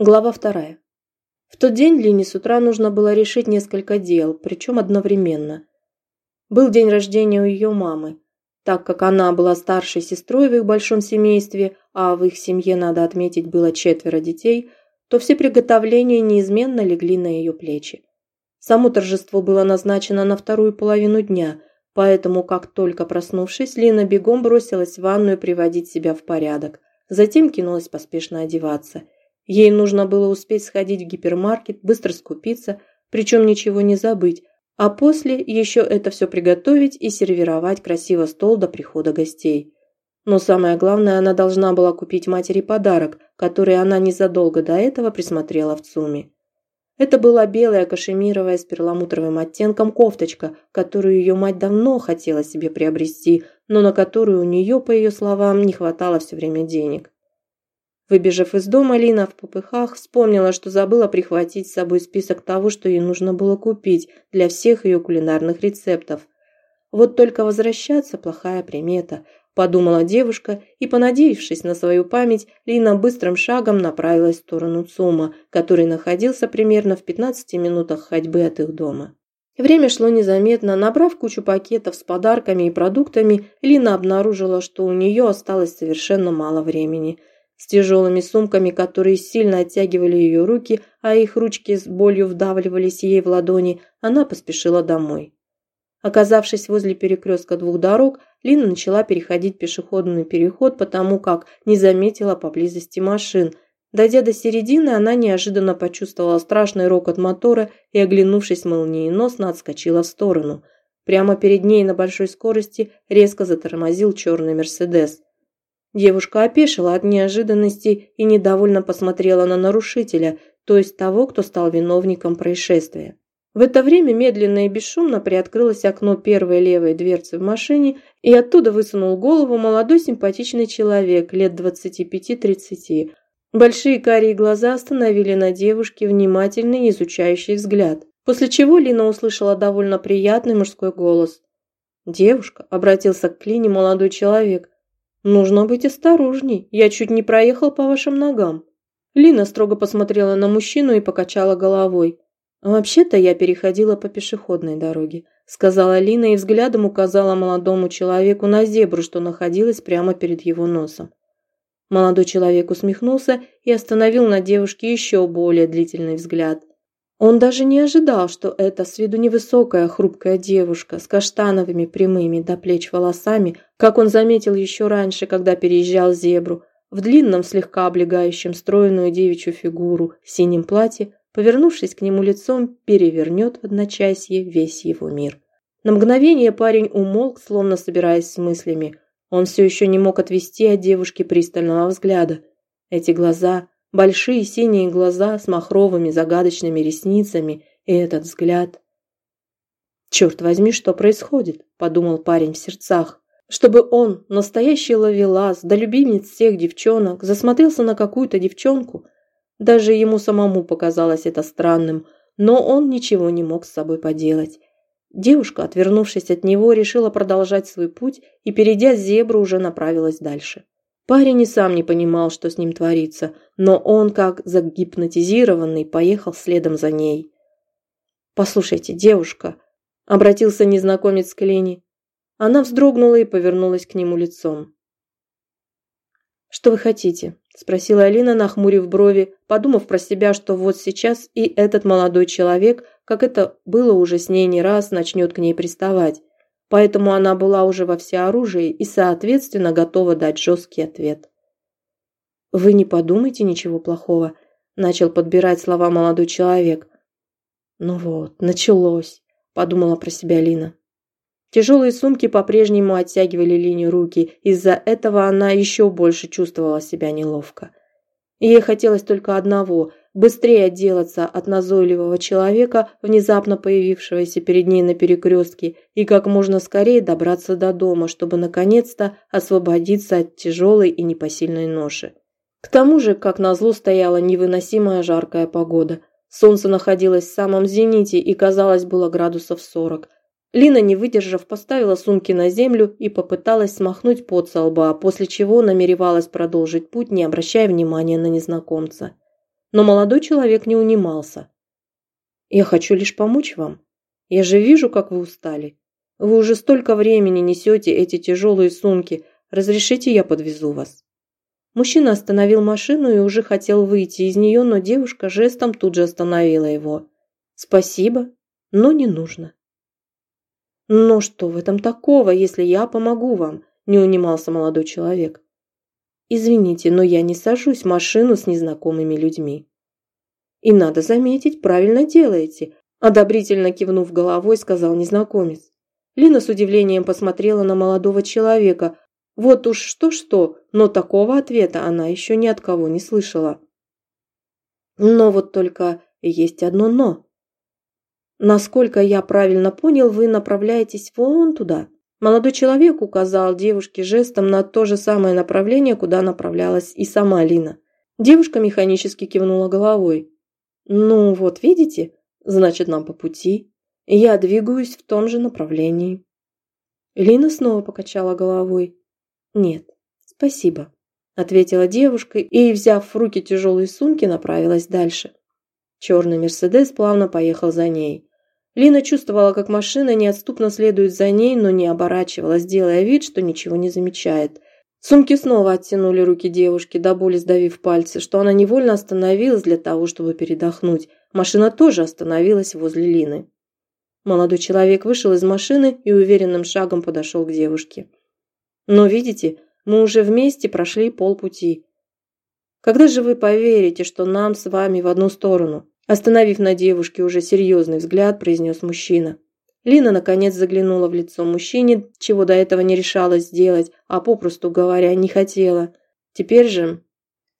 Глава вторая. В тот день Лине с утра нужно было решить несколько дел, причем одновременно. Был день рождения у ее мамы. Так как она была старшей сестрой в их большом семействе, а в их семье, надо отметить, было четверо детей, то все приготовления неизменно легли на ее плечи. Само торжество было назначено на вторую половину дня, поэтому, как только проснувшись, Лина бегом бросилась в ванную приводить себя в порядок. Затем кинулась поспешно одеваться – Ей нужно было успеть сходить в гипермаркет, быстро скупиться, причем ничего не забыть, а после еще это все приготовить и сервировать красиво стол до прихода гостей. Но самое главное, она должна была купить матери подарок, который она незадолго до этого присмотрела в ЦУМе. Это была белая кашемировая с перламутровым оттенком кофточка, которую ее мать давно хотела себе приобрести, но на которую у нее, по ее словам, не хватало все время денег. Выбежав из дома, Лина в попыхах вспомнила, что забыла прихватить с собой список того, что ей нужно было купить для всех ее кулинарных рецептов. Вот только возвращаться – плохая примета, подумала девушка, и, понадеявшись на свою память, Лина быстрым шагом направилась в сторону ЦУМа, который находился примерно в 15 минутах ходьбы от их дома. Время шло незаметно. Набрав кучу пакетов с подарками и продуктами, Лина обнаружила, что у нее осталось совершенно мало времени – с тяжелыми сумками, которые сильно оттягивали ее руки, а их ручки с болью вдавливались ей в ладони, она поспешила домой. Оказавшись возле перекрестка двух дорог, Лина начала переходить пешеходный переход, потому как не заметила поблизости машин. Дойдя до середины, она неожиданно почувствовала страшный рокот мотора и, оглянувшись молниеносно, отскочила в сторону. Прямо перед ней на большой скорости резко затормозил черный «Мерседес». Девушка опешила от неожиданности и недовольно посмотрела на нарушителя, то есть того, кто стал виновником происшествия. В это время медленно и бесшумно приоткрылось окно первой левой дверцы в машине, и оттуда высунул голову молодой симпатичный человек лет 25-30. Большие карие глаза остановили на девушке внимательный изучающий взгляд, после чего Лина услышала довольно приятный мужской голос. «Девушка», – обратился к Клине молодой человек, «Нужно быть осторожней, я чуть не проехал по вашим ногам». Лина строго посмотрела на мужчину и покачала головой. «Вообще-то я переходила по пешеходной дороге», – сказала Лина и взглядом указала молодому человеку на зебру, что находилась прямо перед его носом. Молодой человек усмехнулся и остановил на девушке еще более длительный взгляд – он даже не ожидал, что эта с виду невысокая хрупкая девушка с каштановыми прямыми до плеч волосами, как он заметил еще раньше, когда переезжал зебру, в длинном слегка облегающем стройную девичью фигуру синем платье, повернувшись к нему лицом, перевернет в одночасье весь его мир. На мгновение парень умолк, словно собираясь с мыслями. Он все еще не мог отвести от девушки пристального взгляда. Эти глаза, большие синие глаза с махровыми загадочными ресницами и этот взгляд. «Черт возьми, что происходит?» – подумал парень в сердцах. Чтобы он, настоящий ловелас, да любимец всех девчонок, засмотрелся на какую-то девчонку. Даже ему самому показалось это странным, но он ничего не мог с собой поделать. Девушка, отвернувшись от него, решила продолжать свой путь и, перейдя зебру, уже направилась дальше. Парень и сам не понимал, что с ним творится, но он, как загипнотизированный, поехал следом за ней. «Послушайте, девушка», – обратился незнакомец к Лене. Она вздрогнула и повернулась к нему лицом. «Что вы хотите?» – спросила Алина, нахмурив брови, подумав про себя, что вот сейчас и этот молодой человек, как это было уже с ней не раз, начнет к ней приставать поэтому она была уже во всеоружии и, соответственно, готова дать жесткий ответ. «Вы не подумайте ничего плохого», – начал подбирать слова молодой человек. «Ну вот, началось», – подумала про себя Лина. Тяжелые сумки по-прежнему оттягивали линию руки, из-за этого она еще больше чувствовала себя неловко. Ей хотелось только одного – быстрее отделаться от назойливого человека, внезапно появившегося перед ней на перекрестке, и как можно скорее добраться до дома, чтобы наконец-то освободиться от тяжелой и непосильной ноши. К тому же, как назло, стояла невыносимая жаркая погода. Солнце находилось в самом зените и, казалось, было градусов сорок. Лина, не выдержав, поставила сумки на землю и попыталась смахнуть пот со лба, после чего намеревалась продолжить путь, не обращая внимания на незнакомца. Но молодой человек не унимался. «Я хочу лишь помочь вам. Я же вижу, как вы устали. Вы уже столько времени несете эти тяжелые сумки. Разрешите, я подвезу вас?» Мужчина остановил машину и уже хотел выйти из нее, но девушка жестом тут же остановила его. «Спасибо, но не нужно». «Но что в этом такого, если я помогу вам?» – не унимался молодой человек. «Извините, но я не сажусь в машину с незнакомыми людьми». «И надо заметить, правильно делаете», – одобрительно кивнув головой, сказал незнакомец. Лина с удивлением посмотрела на молодого человека, вот уж что-что, но такого ответа она еще ни от кого не слышала. Но вот только есть одно «но». Насколько я правильно понял, вы направляетесь вон туда. Молодой человек указал девушке жестом на то же самое направление, куда направлялась и сама Лина. Девушка механически кивнула головой. «Ну вот, видите? Значит, нам по пути. Я двигаюсь в том же направлении». Лина снова покачала головой. «Нет, спасибо», – ответила девушка и, взяв в руки тяжелые сумки, направилась дальше. Черный «Мерседес» плавно поехал за ней. Лина чувствовала, как машина неотступно следует за ней, но не оборачивалась, делая вид, что ничего не замечает. Сумки снова оттянули руки девушки, до боли сдавив пальцы, что она невольно остановилась для того, чтобы передохнуть. Машина тоже остановилась возле Лины. Молодой человек вышел из машины и уверенным шагом подошел к девушке. Но видите, мы уже вместе прошли полпути. Когда же вы поверите, что нам с вами в одну сторону? Остановив на девушке уже серьезный взгляд, произнес мужчина. Лина наконец заглянула в лицо мужчине, чего до этого не решалась сделать, а попросту говоря, не хотела. Теперь же...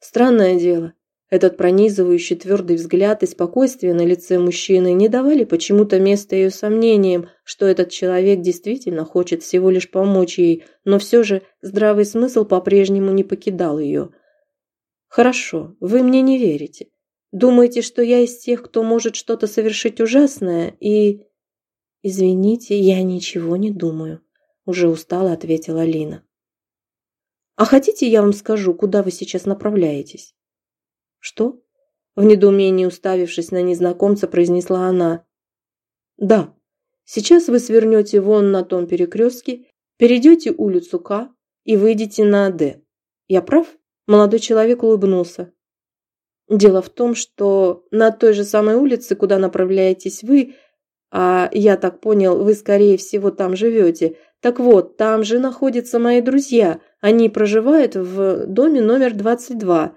Странное дело. Этот пронизывающий твердый взгляд и спокойствие на лице мужчины не давали почему-то места ее сомнениям, что этот человек действительно хочет всего лишь помочь ей, но все же здравый смысл по-прежнему не покидал ее. «Хорошо, вы мне не верите. Думаете, что я из тех, кто может что-то совершить ужасное и...» «Извините, я ничего не думаю», – уже устало ответила Лина. «А хотите, я вам скажу, куда вы сейчас направляетесь?» «Что?» В недоумении уставившись на незнакомца, произнесла она. «Да. Сейчас вы свернете вон на том перекрестке, перейдете улицу К и выйдете на Д. Я прав?» Молодой человек улыбнулся. «Дело в том, что на той же самой улице, куда направляетесь вы, а я так понял, вы, скорее всего, там живете. Так вот, там же находятся мои друзья. Они проживают в доме номер 22.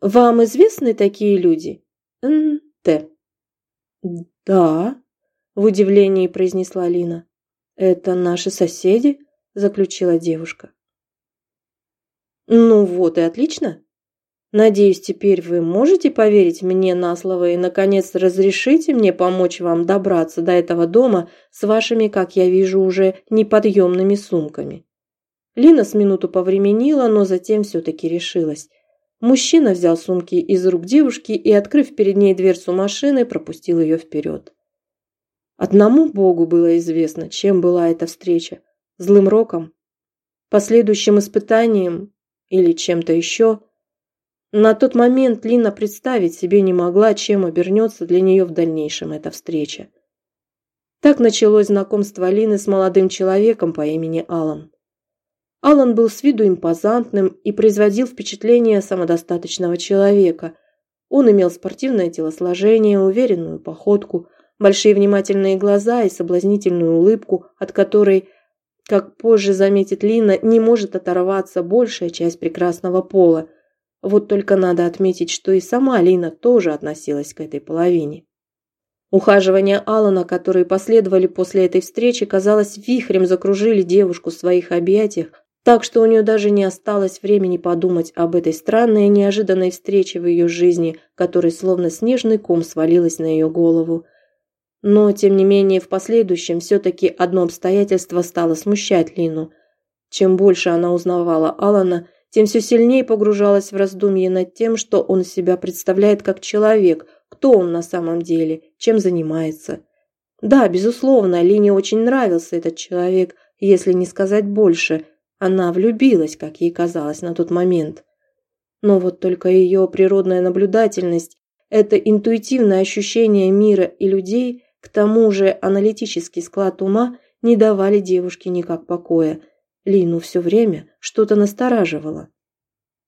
Вам известны такие люди? Н.Т. Да, в удивлении произнесла Лина. Это наши соседи, заключила девушка. Ну вот и отлично. Надеюсь, теперь вы можете поверить мне на слово и, наконец, разрешите мне помочь вам добраться до этого дома с вашими, как я вижу, уже неподъемными сумками. Лина с минуту повременила, но затем все-таки решилась. Мужчина взял сумки из рук девушки и, открыв перед ней дверцу машины, пропустил ее вперед. Одному Богу было известно, чем была эта встреча. Злым роком, последующим испытанием или чем-то еще. На тот момент Лина представить себе не могла, чем обернется для нее в дальнейшем эта встреча. Так началось знакомство Лины с молодым человеком по имени Алан. Алан был с виду импозантным и производил впечатление самодостаточного человека. Он имел спортивное телосложение, уверенную походку, большие внимательные глаза и соблазнительную улыбку, от которой, как позже заметит Лина, не может оторваться большая часть прекрасного пола. Вот только надо отметить, что и сама Лина тоже относилась к этой половине. Ухаживания Алана, которые последовали после этой встречи, казалось, вихрем закружили девушку в своих объятиях, так что у нее даже не осталось времени подумать об этой странной и неожиданной встрече в ее жизни, которая словно снежный ком свалилась на ее голову. Но, тем не менее, в последующем все-таки одно обстоятельство стало смущать Лину. Чем больше она узнавала Алана, тем все сильнее погружалась в раздумье над тем, что он себя представляет как человек, кто он на самом деле, чем занимается. Да, безусловно, Лине очень нравился этот человек, если не сказать больше – она влюбилась, как ей казалось на тот момент. Но вот только ее природная наблюдательность Это интуитивное ощущение мира и людей, к тому же аналитический склад ума не давали девушке никак покоя. Лину все время что-то настораживало.